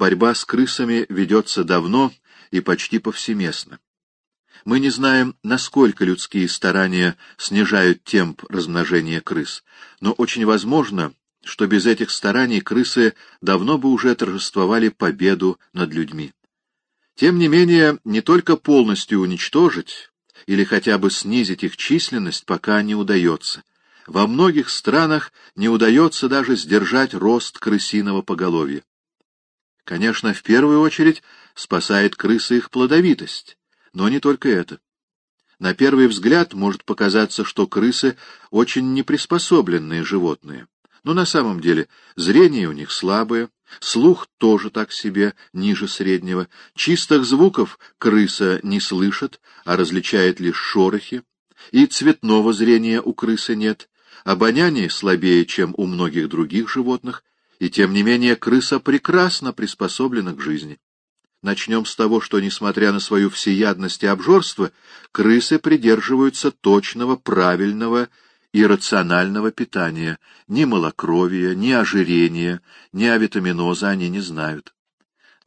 борьба с крысами ведется давно и почти повсеместно. Мы не знаем, насколько людские старания снижают темп размножения крыс, но очень возможно, что без этих стараний крысы давно бы уже торжествовали победу над людьми. Тем не менее, не только полностью уничтожить или хотя бы снизить их численность пока не удается. Во многих странах не удается даже сдержать рост крысиного поголовья. Конечно, в первую очередь спасает крысы их плодовитость, но не только это. На первый взгляд может показаться, что крысы очень неприспособленные животные. Но на самом деле зрение у них слабое, слух тоже так себе, ниже среднего. Чистых звуков крыса не слышит, а различает лишь шорохи. И цветного зрения у крысы нет, обоняние слабее, чем у многих других животных, и тем не менее крыса прекрасно приспособлена к жизни. Начнем с того, что, несмотря на свою всеядность и обжорство, крысы придерживаются точного, правильного и рационального питания. Ни малокровия, ни ожирения, ни авитаминоза они не знают.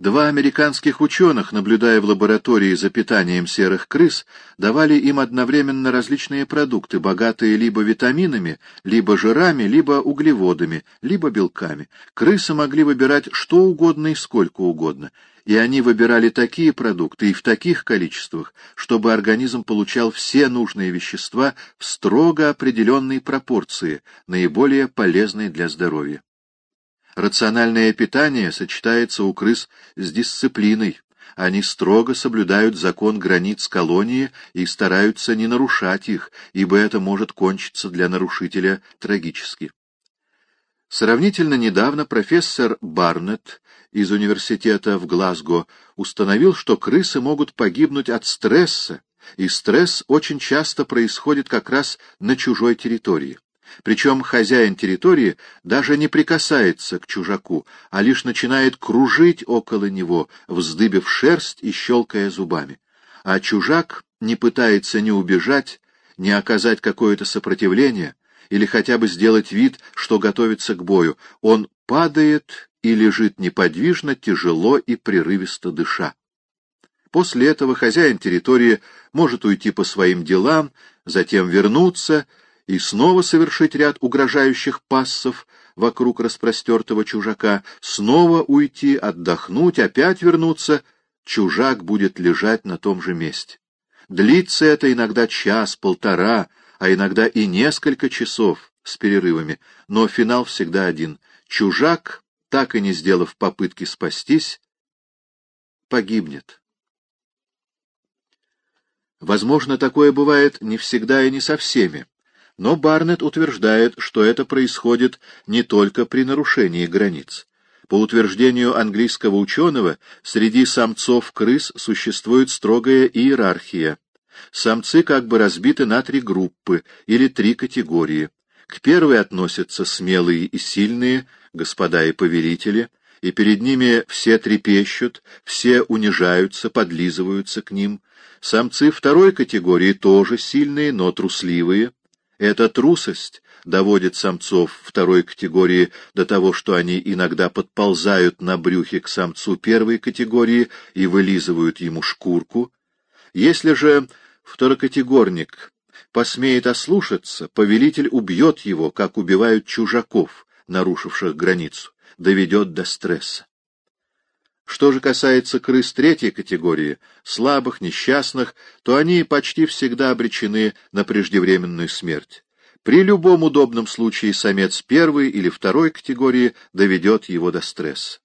Два американских ученых, наблюдая в лаборатории за питанием серых крыс, давали им одновременно различные продукты, богатые либо витаминами, либо жирами, либо углеводами, либо белками. Крысы могли выбирать что угодно и сколько угодно, и они выбирали такие продукты и в таких количествах, чтобы организм получал все нужные вещества в строго определенной пропорции, наиболее полезной для здоровья. Рациональное питание сочетается у крыс с дисциплиной. Они строго соблюдают закон границ колонии и стараются не нарушать их, ибо это может кончиться для нарушителя трагически. Сравнительно недавно профессор Барнетт из университета в Глазго установил, что крысы могут погибнуть от стресса, и стресс очень часто происходит как раз на чужой территории. Причем хозяин территории даже не прикасается к чужаку, а лишь начинает кружить около него, вздыбив шерсть и щелкая зубами. А чужак не пытается ни убежать, ни оказать какое-то сопротивление, или хотя бы сделать вид, что готовится к бою. Он падает и лежит неподвижно, тяжело и прерывисто дыша. После этого хозяин территории может уйти по своим делам, затем вернуться — и снова совершить ряд угрожающих пассов вокруг распростертого чужака, снова уйти, отдохнуть, опять вернуться, чужак будет лежать на том же месте. Длится это иногда час, полтора, а иногда и несколько часов с перерывами, но финал всегда один. Чужак, так и не сделав попытки спастись, погибнет. Возможно, такое бывает не всегда и не со всеми. Но Барнетт утверждает, что это происходит не только при нарушении границ. По утверждению английского ученого, среди самцов крыс существует строгая иерархия. Самцы как бы разбиты на три группы или три категории. К первой относятся смелые и сильные, господа и повелители, и перед ними все трепещут, все унижаются, подлизываются к ним. Самцы второй категории тоже сильные, но трусливые. Эта трусость доводит самцов второй категории до того, что они иногда подползают на брюхе к самцу первой категории и вылизывают ему шкурку. Если же второкатегорник посмеет ослушаться, повелитель убьет его, как убивают чужаков, нарушивших границу, доведет до стресса. Что же касается крыс третьей категории, слабых, несчастных, то они почти всегда обречены на преждевременную смерть. При любом удобном случае самец первой или второй категории доведет его до стресса.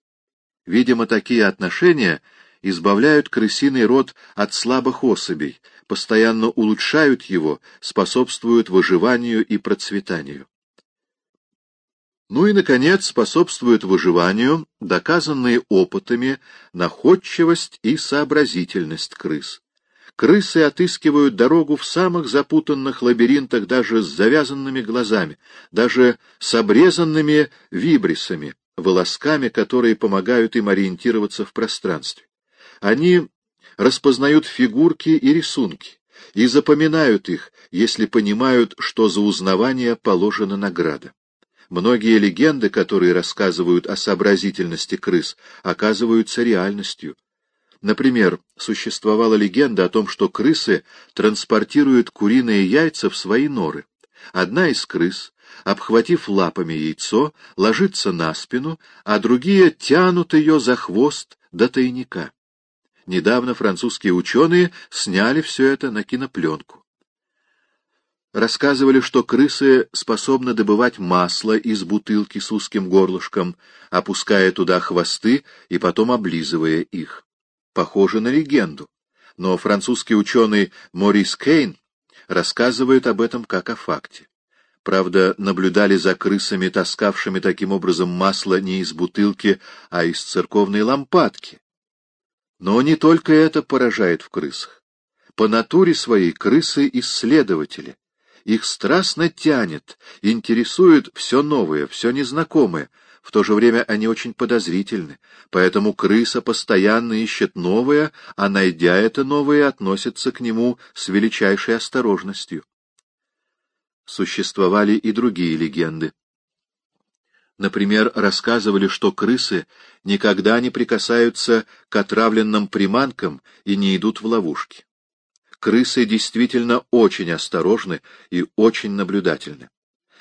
Видимо, такие отношения избавляют крысиный род от слабых особей, постоянно улучшают его, способствуют выживанию и процветанию. Ну и, наконец, способствует выживанию доказанные опытами находчивость и сообразительность крыс. Крысы отыскивают дорогу в самых запутанных лабиринтах даже с завязанными глазами, даже с обрезанными вибрисами, волосками, которые помогают им ориентироваться в пространстве. Они распознают фигурки и рисунки и запоминают их, если понимают, что за узнавание положена награда. Многие легенды, которые рассказывают о сообразительности крыс, оказываются реальностью. Например, существовала легенда о том, что крысы транспортируют куриные яйца в свои норы. Одна из крыс, обхватив лапами яйцо, ложится на спину, а другие тянут ее за хвост до тайника. Недавно французские ученые сняли все это на кинопленку. Рассказывали, что крысы способны добывать масло из бутылки с узким горлышком, опуская туда хвосты и потом облизывая их. Похоже на легенду. Но французский ученый Морис Кейн рассказывает об этом как о факте. Правда, наблюдали за крысами, таскавшими таким образом масло не из бутылки, а из церковной лампадки. Но не только это поражает в крысах. По натуре своей крысы — исследователи — их страстно тянет, интересует все новое, все незнакомое. В то же время они очень подозрительны, поэтому крыса постоянно ищет новое, а найдя это новое, относится к нему с величайшей осторожностью. Существовали и другие легенды. Например, рассказывали, что крысы никогда не прикасаются к отравленным приманкам и не идут в ловушки крысы действительно очень осторожны и очень наблюдательны.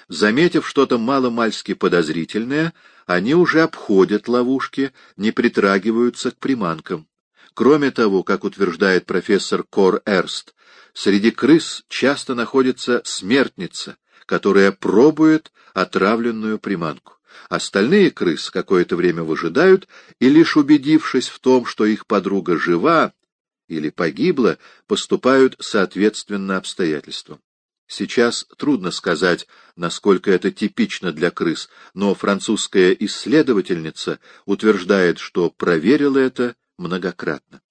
Заметив что-то маломальски подозрительное, они уже обходят ловушки, не притрагиваются к приманкам. Кроме того, как утверждает профессор Кор Эрст, среди крыс часто находится смертница, которая пробует отравленную приманку. Остальные крыс какое-то время выжидают, и лишь убедившись в том, что их подруга жива, или погибла, поступают соответственно обстоятельствам. Сейчас трудно сказать, насколько это типично для крыс, но французская исследовательница утверждает, что проверила это многократно.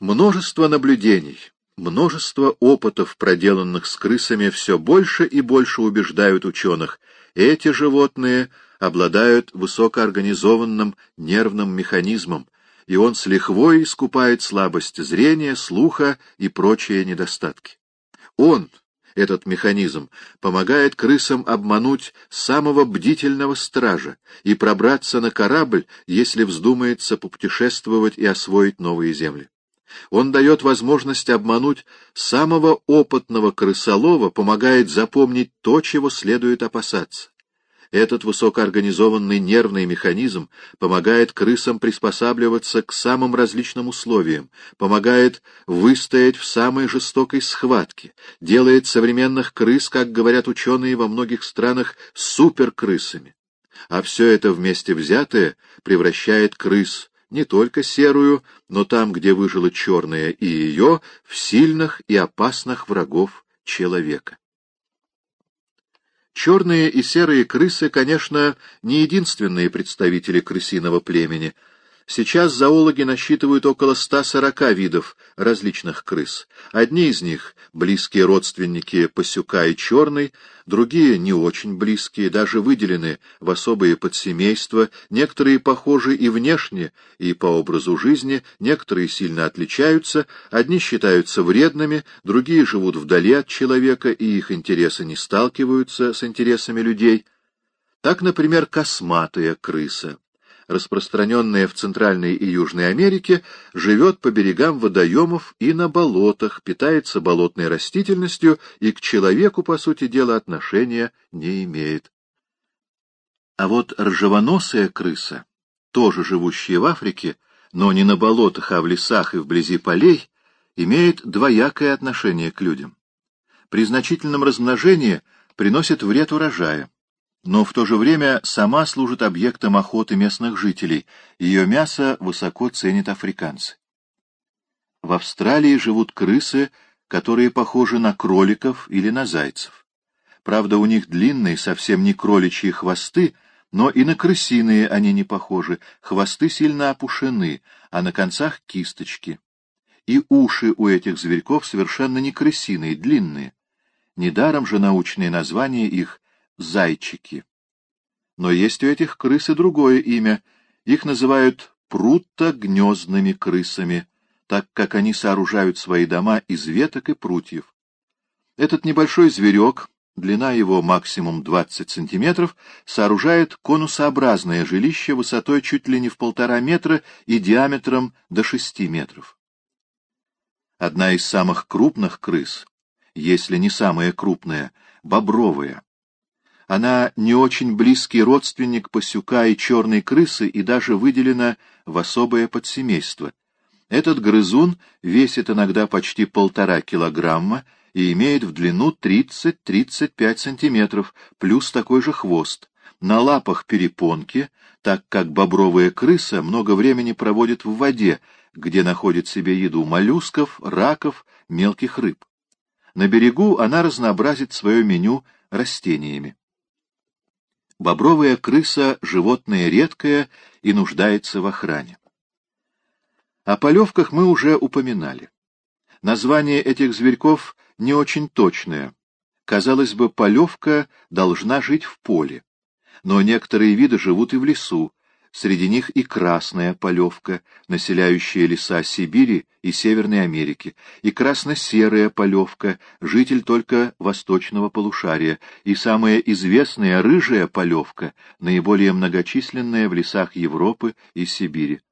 Множество наблюдений, множество опытов, проделанных с крысами, все больше и больше убеждают ученых, эти животные обладают высокоорганизованным нервным механизмом, и он с лихвой искупает слабость зрения, слуха и прочие недостатки. Он, этот механизм, помогает крысам обмануть самого бдительного стража и пробраться на корабль, если вздумается попутешествовать и освоить новые земли. Он дает возможность обмануть самого опытного крысолова, помогает запомнить то, чего следует опасаться. Этот высокоорганизованный нервный механизм помогает крысам приспосабливаться к самым различным условиям, помогает выстоять в самой жестокой схватке, делает современных крыс, как говорят ученые во многих странах, суперкрысами. А все это вместе взятое превращает крыс не только серую, но там, где выжила черная и ее, в сильных и опасных врагов человека. Черные и серые крысы, конечно, не единственные представители крысиного племени — Сейчас зоологи насчитывают около 140 видов различных крыс. Одни из них — близкие родственники пасюка и черной, другие — не очень близкие, даже выделены в особые подсемейства, некоторые похожи и внешне, и по образу жизни, некоторые сильно отличаются, одни считаются вредными, другие живут вдали от человека, и их интересы не сталкиваются с интересами людей. Так, например, косматая крыса распространенная в Центральной и Южной Америке, живет по берегам водоемов и на болотах, питается болотной растительностью и к человеку, по сути дела, отношения не имеет. А вот ржавоносая крыса, тоже живущая в Африке, но не на болотах, а в лесах и вблизи полей, имеет двоякое отношение к людям. При значительном размножении приносит вред урожая но в то же время сама служит объектом охоты местных жителей, ее мясо высоко ценят африканцы. В Австралии живут крысы, которые похожи на кроликов или на зайцев. Правда, у них длинные, совсем не кроличьи хвосты, но и на крысиные они не похожи, хвосты сильно опушены, а на концах кисточки. И уши у этих зверьков совершенно не крысиные, длинные. Недаром же научное название их зайчики. Но есть у этих крыс и другое имя. Их называют прутто-гнездными крысами, так как они сооружают свои дома из веток и прутьев. Этот небольшой зверек длина его максимум 20 сантиметров, сооружает конусообразное жилище высотой чуть ли не в полтора метра и диаметром до 6 метров. Одна из самых крупных крыс, если не самая крупная, бобровая. Она не очень близкий родственник пасюка и черной крысы и даже выделена в особое подсемейство. Этот грызун весит иногда почти полтора килограмма и имеет в длину 30-35 сантиметров, плюс такой же хвост. На лапах перепонки, так как бобровая крыса много времени проводит в воде, где находит себе еду моллюсков, раков, мелких рыб. На берегу она разнообразит свое меню растениями. Бобровая крыса — животное редкое и нуждается в охране. О полевках мы уже упоминали. Название этих зверьков не очень точное. Казалось бы, полевка должна жить в поле. Но некоторые виды живут и в лесу, Среди них и красная полевка, населяющая леса Сибири и Северной Америки, и красно-серая полевка, житель только восточного полушария, и самая известная рыжая полевка, наиболее многочисленная в лесах Европы и Сибири.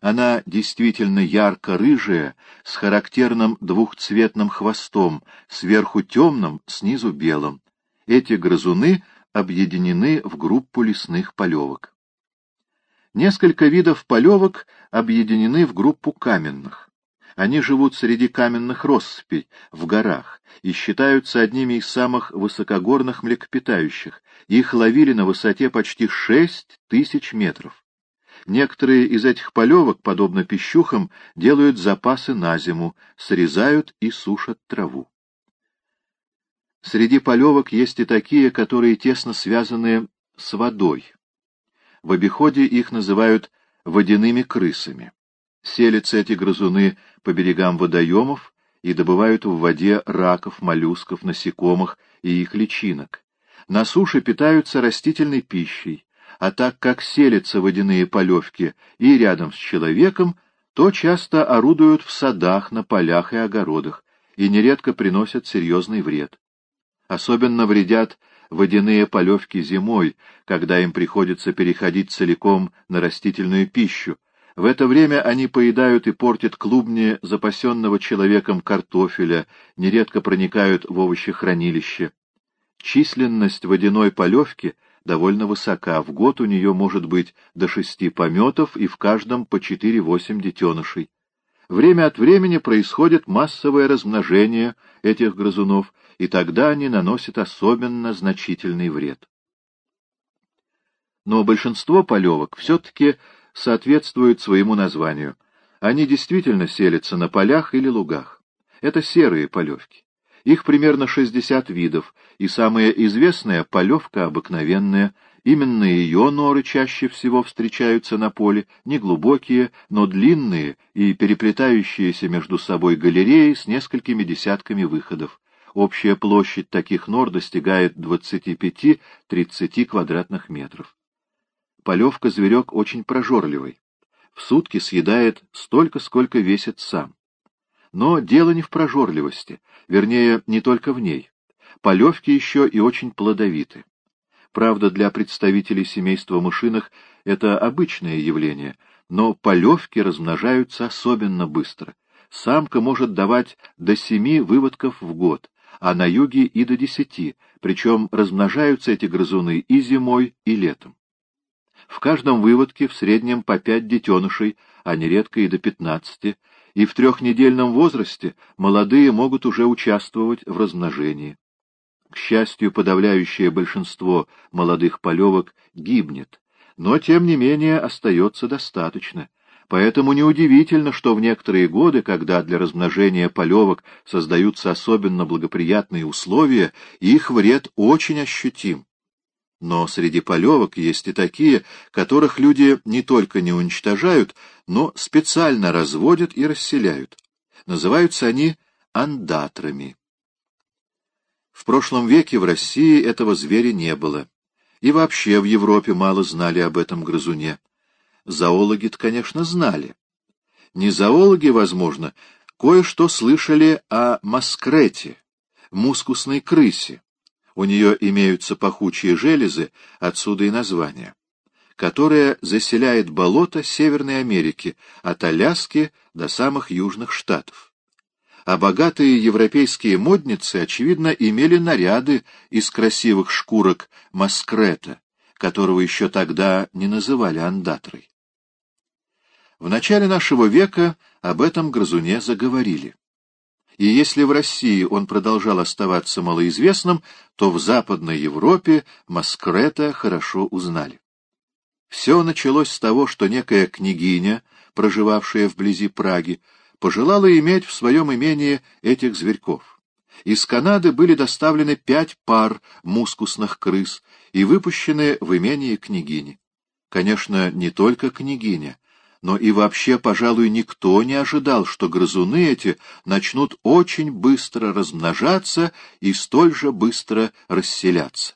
Она действительно ярко-рыжая, с характерным двухцветным хвостом, сверху темным, снизу белым. Эти грызуны объединены в группу лесных полевок. Несколько видов полевок объединены в группу каменных. Они живут среди каменных россыпей, в горах, и считаются одними из самых высокогорных млекопитающих. Их ловили на высоте почти шесть тысяч метров. Некоторые из этих полевок, подобно пищухам, делают запасы на зиму, срезают и сушат траву. Среди полевок есть и такие, которые тесно связаны с водой. В обиходе их называют водяными крысами. Селятся эти грызуны по берегам водоемов и добывают в воде раков, моллюсков, насекомых и их личинок. На суше питаются растительной пищей, а так как селятся водяные полевки и рядом с человеком, то часто орудуют в садах, на полях и огородах, и нередко приносят серьезный вред. Особенно вредят водяные полевки зимой, когда им приходится переходить целиком на растительную пищу. В это время они поедают и портят клубни запасенного человеком картофеля, нередко проникают в овощехранилище. Численность водяной полевки довольно высока, в год у нее может быть до шести пометов и в каждом по четыре-восемь детенышей. Время от времени происходит массовое размножение этих грызунов, и тогда они наносят особенно значительный вред. Но большинство полевок все-таки соответствуют своему названию. Они действительно селятся на полях или лугах. Это серые полевки. Их примерно 60 видов, и самая известная — полевка обыкновенная. Именно ее норы чаще всего встречаются на поле, неглубокие, но длинные и переплетающиеся между собой галереи с несколькими десятками выходов. Общая площадь таких нор достигает 25-30 квадратных метров. Полевка-зверек очень прожорливый. В сутки съедает столько, сколько весит сам. Но дело не в прожорливости, вернее, не только в ней. Полевки еще и очень плодовиты. Правда, для представителей семейства мышиных это обычное явление, но полевки размножаются особенно быстро. Самка может давать до семи выводков в год, а на юге и до десяти, причем размножаются эти грызуны и зимой, и летом. В каждом выводке в среднем по пять детенышей, а нередко и до пятнадцати, и в трехнедельном возрасте молодые могут уже участвовать в размножении. К счастью, подавляющее большинство молодых полевок гибнет, но, тем не менее, остается достаточно. Поэтому неудивительно, что в некоторые годы, когда для размножения полевок создаются особенно благоприятные условия, их вред очень ощутим. Но среди полевок есть и такие, которых люди не только не уничтожают, но специально разводят и расселяют. Называются они андатрами. В прошлом веке в России этого зверя не было. И вообще в Европе мало знали об этом грызуне. Зоологи-то, конечно, знали. Не зоологи, возможно, кое-что слышали о маскрете, мускусной крысе. у нее имеются пахучие железы, отсюда и название, которая заселяет болото Северной Америки, от Аляски до самых южных штатов. А богатые европейские модницы, очевидно, имели наряды из красивых шкурок маскрета, которого еще тогда не называли андатрой. В начале нашего века об этом грызуне заговорили. И если в России он продолжал оставаться малоизвестным, то в Западной Европе Маскрета хорошо узнали. Все началось с того, что некая княгиня, проживавшая вблизи Праги, пожелала иметь в своем имении этих зверьков. Из Канады были доставлены пять пар мускусных крыс и выпущены в имение княгини. Конечно, не только княгиня, но и вообще, пожалуй, никто не ожидал, что грызуны эти начнут очень быстро размножаться и столь же быстро расселяться.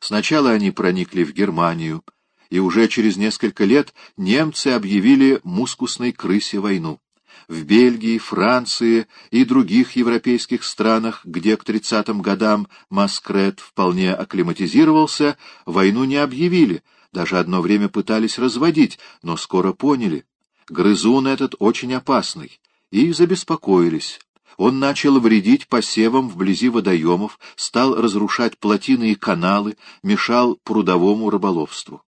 Сначала они проникли в Германию, и уже через несколько лет немцы объявили мускусной крысе войну. В Бельгии, Франции и других европейских странах, где к 30-м годам Маскрет вполне акклиматизировался, войну не объявили — даже одно время пытались разводить, но скоро поняли. Грызун этот очень опасный. И забеспокоились. Он начал вредить посевам вблизи водоемов, стал разрушать плотины и каналы, мешал прудовому рыболовству.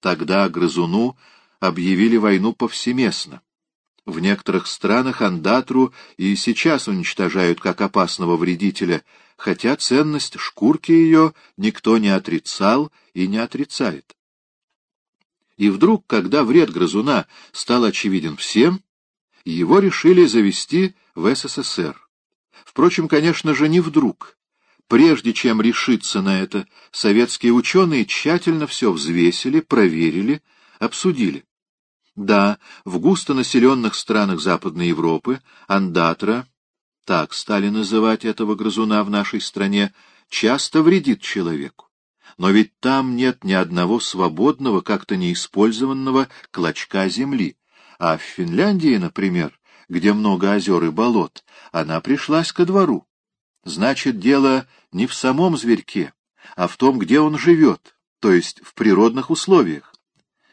Тогда грызуну объявили войну повсеместно. В некоторых странах андатру и сейчас уничтожают как опасного вредителя, хотя ценность шкурки ее никто не отрицал и не отрицает. И вдруг, когда вред грызуна стал очевиден всем, его решили завести в СССР. Впрочем, конечно же, не вдруг. Прежде чем решиться на это, советские ученые тщательно все взвесили, проверили, обсудили. Да, в густонаселенных странах Западной Европы андатра, так стали называть этого грызуна в нашей стране, часто вредит человеку. Но ведь там нет ни одного свободного, как-то неиспользованного клочка земли. А в Финляндии, например, где много озер и болот, она пришлась ко двору. Значит, дело не в самом зверьке, а в том, где он живет, то есть в природных условиях.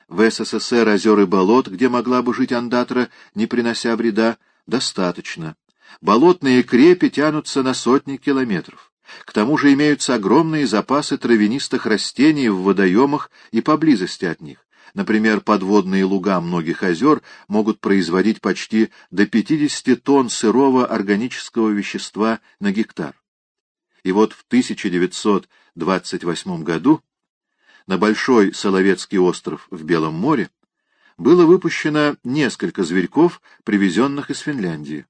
В СССР озер и болот, где могла бы жить андатра, не принося вреда, достаточно. Болотные крепи тянутся на сотни километров. К тому же имеются огромные запасы травянистых растений в водоемах и поблизости от них. Например, подводные луга многих озер могут производить почти до 50 тонн сырого органического вещества на гектар. И вот в 1928 году на Большой Соловецкий остров в Белом море было выпущено несколько зверьков, привезенных из Финляндии.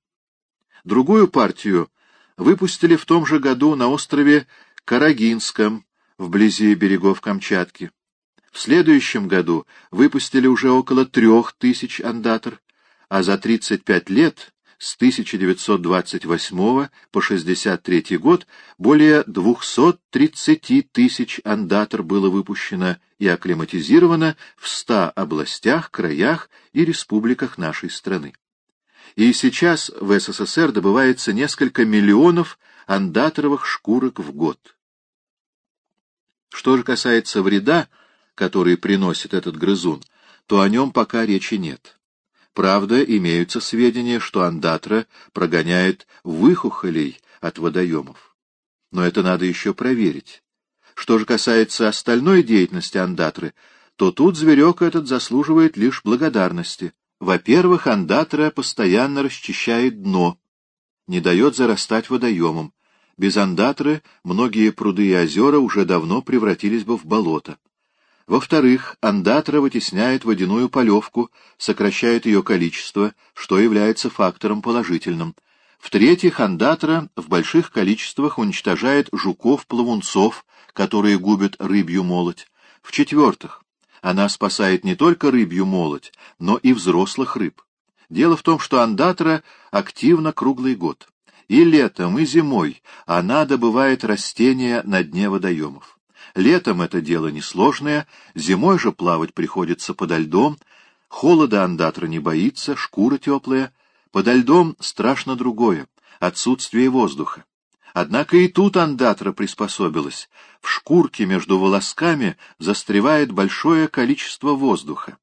Другую партию выпустили в том же году на острове Карагинском, вблизи берегов Камчатки. В следующем году выпустили уже около трех тысяч андатор, а за 35 лет, с 1928 по 63 год, более 230 тысяч андатор было выпущено и акклиматизировано в 100 областях, краях и республиках нашей страны и сейчас в СССР добывается несколько миллионов андаторовых шкурок в год. Что же касается вреда, который приносит этот грызун, то о нем пока речи нет. Правда, имеются сведения, что андатра прогоняет выхухолей от водоемов. Но это надо еще проверить. Что же касается остальной деятельности андатры, то тут зверек этот заслуживает лишь благодарности. Во-первых, андатра постоянно расчищает дно, не дает зарастать водоемом. Без андатры многие пруды и озера уже давно превратились бы в болото. Во-вторых, андатра вытесняет водяную полевку, сокращает ее количество, что является фактором положительным. В-третьих, андатра в больших количествах уничтожает жуков-плавунцов, которые губят рыбью молоть. В-четвертых, она спасает не только рыбью молоть, но и взрослых рыб. Дело в том, что андатра активна круглый год. И летом, и зимой она добывает растения на дне водоемов. Летом это дело несложное, зимой же плавать приходится подо льдом, холода андатра не боится, шкура теплая. Подо льдом страшно другое — отсутствие воздуха. Однако и тут андатра приспособилась. В шкурке между волосками застревает большое количество воздуха.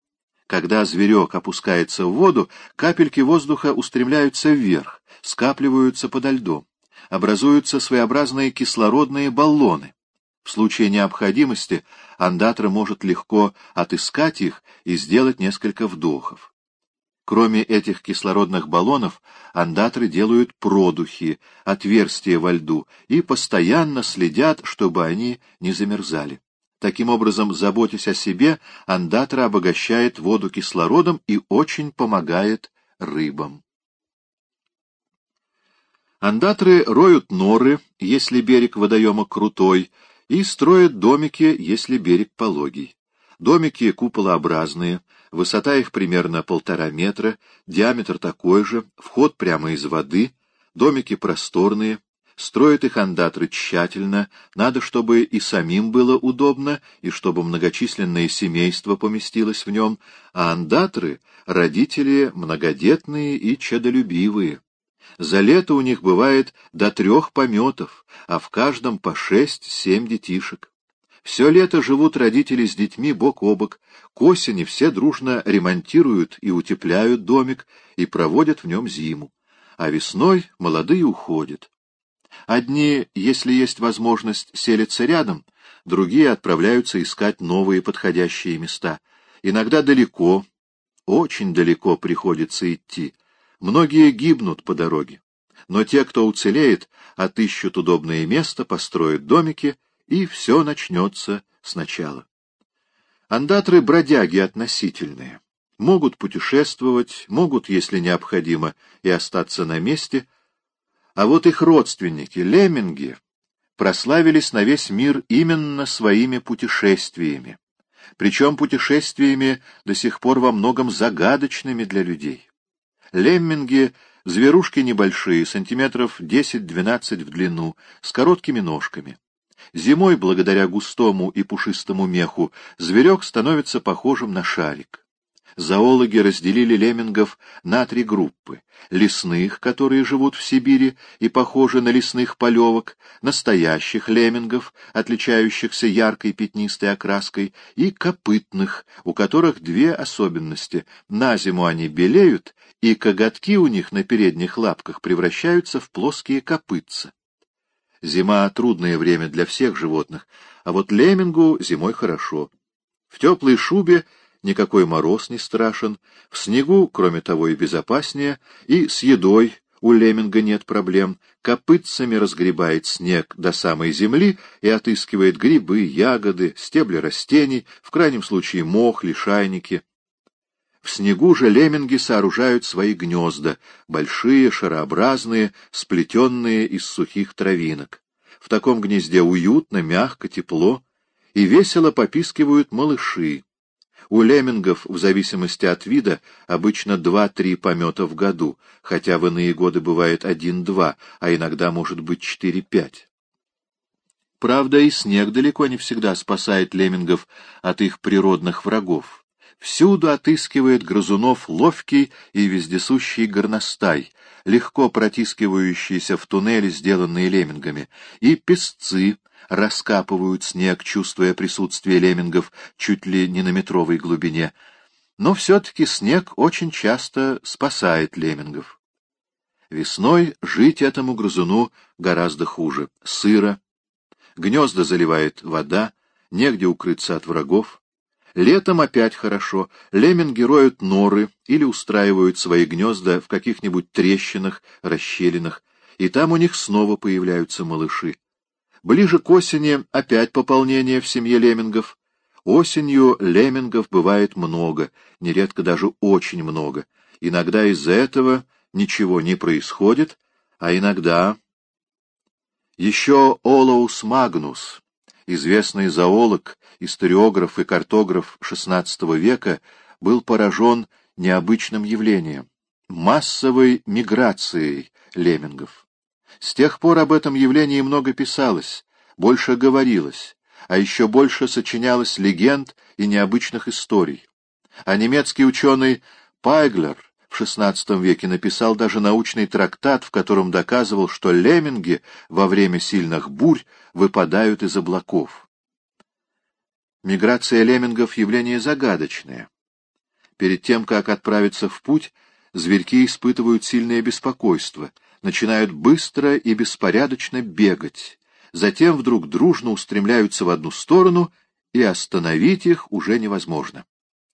Когда зверек опускается в воду, капельки воздуха устремляются вверх, скапливаются подо льдом. Образуются своеобразные кислородные баллоны. В случае необходимости андатра может легко отыскать их и сделать несколько вдохов. Кроме этих кислородных баллонов, андатры делают продухи, отверстия во льду, и постоянно следят, чтобы они не замерзали. Таким образом, заботясь о себе, андатра обогащает воду кислородом и очень помогает рыбам. Андатры роют норы, если берег водоема крутой, и строят домики, если берег пологий. Домики куполообразные, высота их примерно полтора метра, диаметр такой же, вход прямо из воды, домики просторные, строят их андатры тщательно, надо, чтобы и самим было удобно, и чтобы многочисленное семейство поместилось в нем, а андатры — родители многодетные и чадолюбивые. За лето у них бывает до трех пометов, а в каждом по шесть-семь детишек. Все лето живут родители с детьми бок о бок, к осени все дружно ремонтируют и утепляют домик и проводят в нем зиму, а весной молодые уходят. Одни, если есть возможность, селятся рядом, другие отправляются искать новые подходящие места. Иногда далеко, очень далеко приходится идти. Многие гибнут по дороге. Но те, кто уцелеет, отыщут удобное место, построят домики и все начнется сначала. Андатры — бродяги относительные. Могут путешествовать, могут, если необходимо, и остаться на месте. А вот их родственники, лемминги, прославились на весь мир именно своими путешествиями. Причем путешествиями до сих пор во многом загадочными для людей. Лемминги — зверушки небольшие, сантиметров 10-12 в длину, с короткими ножками. Зимой, благодаря густому и пушистому меху, зверек становится похожим на шарик. Зоологи разделили леммингов на три группы — лесных, которые живут в Сибири и похожи на лесных полевок, настоящих леммингов, отличающихся яркой пятнистой окраской, и копытных, у которых две особенности — на зиму они белеют, и коготки у них на передних лапках превращаются в плоские копытца. Зима — трудное время для всех животных, а вот леммингу зимой хорошо. В теплой шубе никакой мороз не страшен, в снегу, кроме того, и безопаснее, и с едой у лемминга нет проблем, копытцами разгребает снег до самой земли и отыскивает грибы, ягоды, стебли растений, в крайнем случае мох, лишайники. В снегу же лемминги сооружают свои гнезда, большие, шарообразные, сплетенные из сухих травинок. В таком гнезде уютно, мягко, тепло, и весело попискивают малыши. У леммингов, в зависимости от вида, обычно два-три помета в году, хотя в иные годы бывает один-два, а иногда может быть четыре-пять. Правда, и снег далеко не всегда спасает леммингов от их природных врагов. Всюду отыскивает грызунов ловкий и вездесущий горностай, легко протискивающийся в туннели, сделанные леммингами, и песцы раскапывают снег, чувствуя присутствие леммингов чуть ли не на метровой глубине. Но все-таки снег очень часто спасает леммингов. Весной жить этому грызуну гораздо хуже. Сыро, гнезда заливает вода, негде укрыться от врагов. Летом опять хорошо. Лемминги роют норы или устраивают свои гнезда в каких-нибудь трещинах, расщелинах, и там у них снова появляются малыши. Ближе к осени опять пополнение в семье леммингов. Осенью леммингов бывает много, нередко даже очень много. Иногда из-за этого ничего не происходит, а иногда... Еще Олоус Магнус, известный зоолог, историограф и картограф XVI века, был поражен необычным явлением — массовой миграцией леммингов. С тех пор об этом явлении много писалось, больше говорилось, а еще больше сочинялось легенд и необычных историй. А немецкий ученый Пайглер XVI веке написал даже научный трактат, в котором доказывал, что лемминги во время сильных бурь выпадают из облаков. Миграция леммингов — явление загадочное. Перед тем, как отправиться в путь, зверьки испытывают сильное беспокойство, начинают быстро и беспорядочно бегать, затем вдруг дружно устремляются в одну сторону, и остановить их уже невозможно.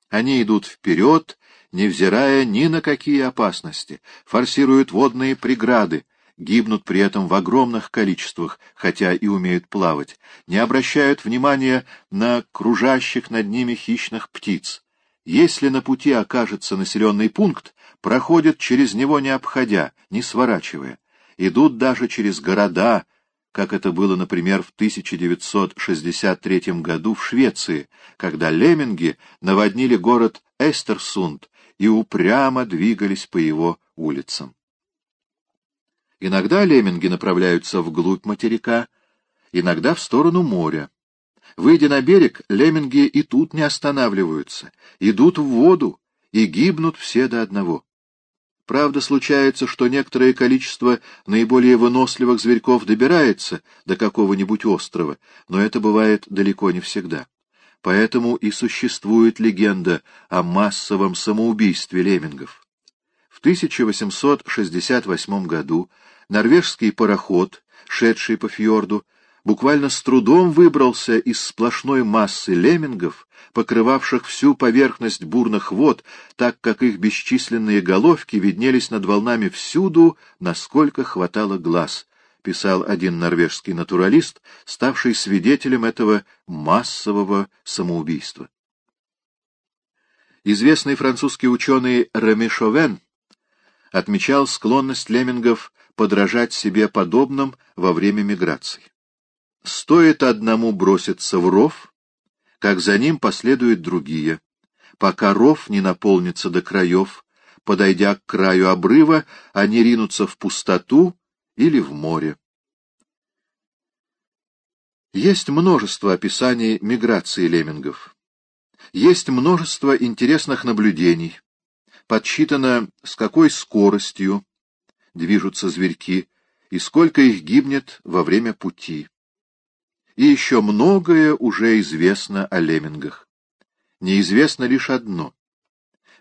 Они идут вперед, невзирая ни на какие опасности, форсируют водные преграды, гибнут при этом в огромных количествах, хотя и умеют плавать, не обращают внимания на кружащих над ними хищных птиц. Если на пути окажется населенный пункт, проходят через него не обходя, не сворачивая. Идут даже через города, как это было, например, в 1963 году в Швеции, когда лемминги наводнили город Эстерсунд и упрямо двигались по его улицам. Иногда лемминги направляются вглубь материка, иногда в сторону моря. Выйдя на берег, лемминги и тут не останавливаются, идут в воду и гибнут все до одного. Правда, случается, что некоторое количество наиболее выносливых зверьков добирается до какого-нибудь острова, но это бывает далеко не всегда. Поэтому и существует легенда о массовом самоубийстве леммингов. В 1868 году норвежский пароход, шедший по фьорду, буквально с трудом выбрался из сплошной массы леммингов, покрывавших всю поверхность бурных вод, так как их бесчисленные головки виднелись над волнами всюду, насколько хватало глаз, писал один норвежский натуралист, ставший свидетелем этого массового самоубийства. Известный французский ученый Реми Шовен отмечал склонность леммингов подражать себе подобным во время миграции. Стоит одному броситься в ров, как за ним последуют другие, пока ров не наполнится до краев, подойдя к краю обрыва, они ринутся в пустоту или в море. Есть множество описаний миграции леммингов. Есть множество интересных наблюдений. Подсчитано, с какой скоростью движутся зверьки и сколько их гибнет во время пути. И еще многое уже известно о леммингах. Неизвестно лишь одно.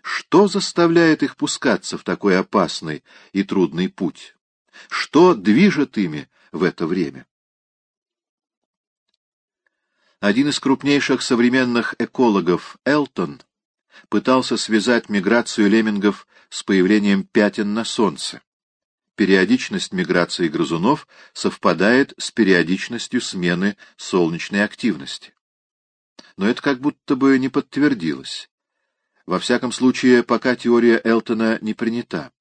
Что заставляет их пускаться в такой опасный и трудный путь? Что движет ими в это время? Один из крупнейших современных экологов, Элтон, пытался связать миграцию леммингов с появлением пятен на солнце периодичность миграции грызунов совпадает с периодичностью смены солнечной активности. Но это как будто бы не подтвердилось. Во всяком случае, пока теория Элтона не принята.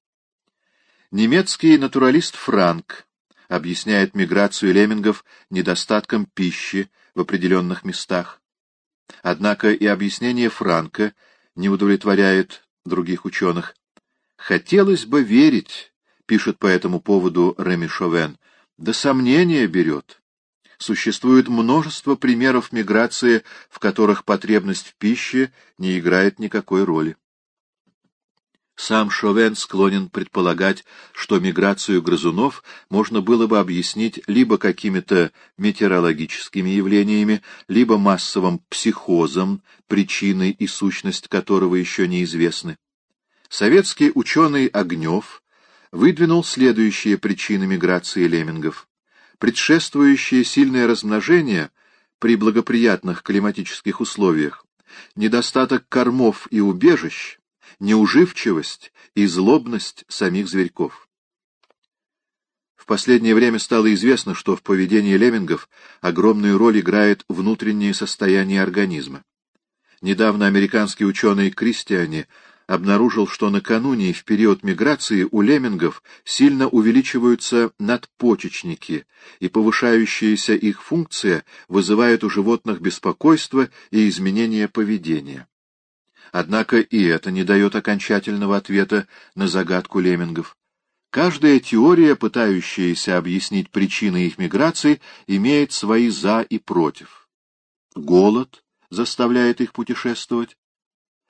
Немецкий натуралист Франк объясняет миграцию леммингов недостатком пищи в определенных местах. Однако и объяснение Франка не удовлетворяет других ученых. Хотелось бы верить, пишет по этому поводу Реми Шовен, да сомнения берет. Существует множество примеров миграции, в которых потребность в пище не играет никакой роли. Сам Шовен склонен предполагать, что миграцию грызунов можно было бы объяснить либо какими-то метеорологическими явлениями, либо массовым психозом, причины и сущность которого еще неизвестны. Советский ученый Огнев выдвинул следующие причины миграции леммингов. Предшествующее сильное размножение при благоприятных климатических условиях, недостаток кормов и убежищ, неуживчивость и злобность самих зверьков. В последнее время стало известно, что в поведении леммингов огромную роль играет внутреннее состояние организма. Недавно американский ученый Кристиани обнаружил, что накануне и в период миграции у леммингов сильно увеличиваются надпочечники, и повышающаяся их функция вызывает у животных беспокойство и изменение поведения. Однако и это не дает окончательного ответа на загадку леммингов. Каждая теория, пытающаяся объяснить причины их миграции, имеет свои «за» и «против». Голод заставляет их путешествовать,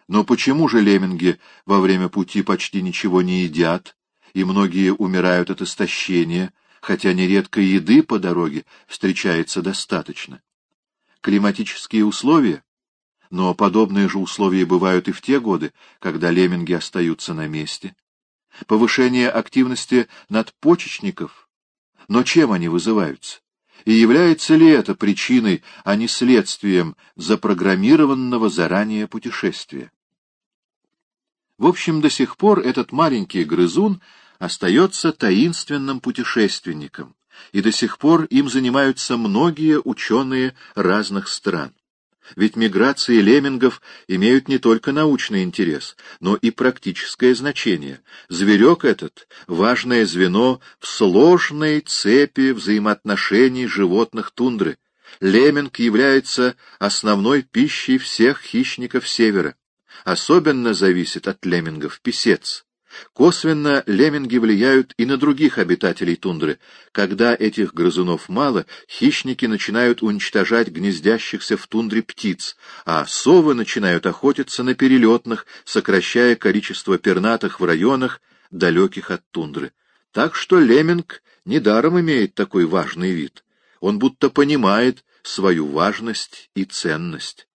Но почему же лемминги во время пути почти ничего не едят, и многие умирают от истощения, хотя нередко еды по дороге встречается достаточно? Климатические условия? Но подобные же условия бывают и в те годы, когда лемминги остаются на месте. Повышение активности надпочечников? Но чем они вызываются? И является ли это причиной, а не следствием запрограммированного заранее путешествия? В общем, до сих пор этот маленький грызун остается таинственным путешественником, и до сих пор им занимаются многие ученые разных стран. Ведь миграции леммингов имеют не только научный интерес, но и практическое значение. Зверек этот — важное звено в сложной цепи взаимоотношений животных тундры. Лемминг является основной пищей всех хищников севера. Особенно зависит от леммингов писец. Косвенно лемминги влияют и на других обитателей тундры. Когда этих грызунов мало, хищники начинают уничтожать гнездящихся в тундре птиц, а совы начинают охотиться на перелетных, сокращая количество пернатых в районах, далеких от тундры. Так что лемминг недаром имеет такой важный вид. Он будто понимает свою важность и ценность.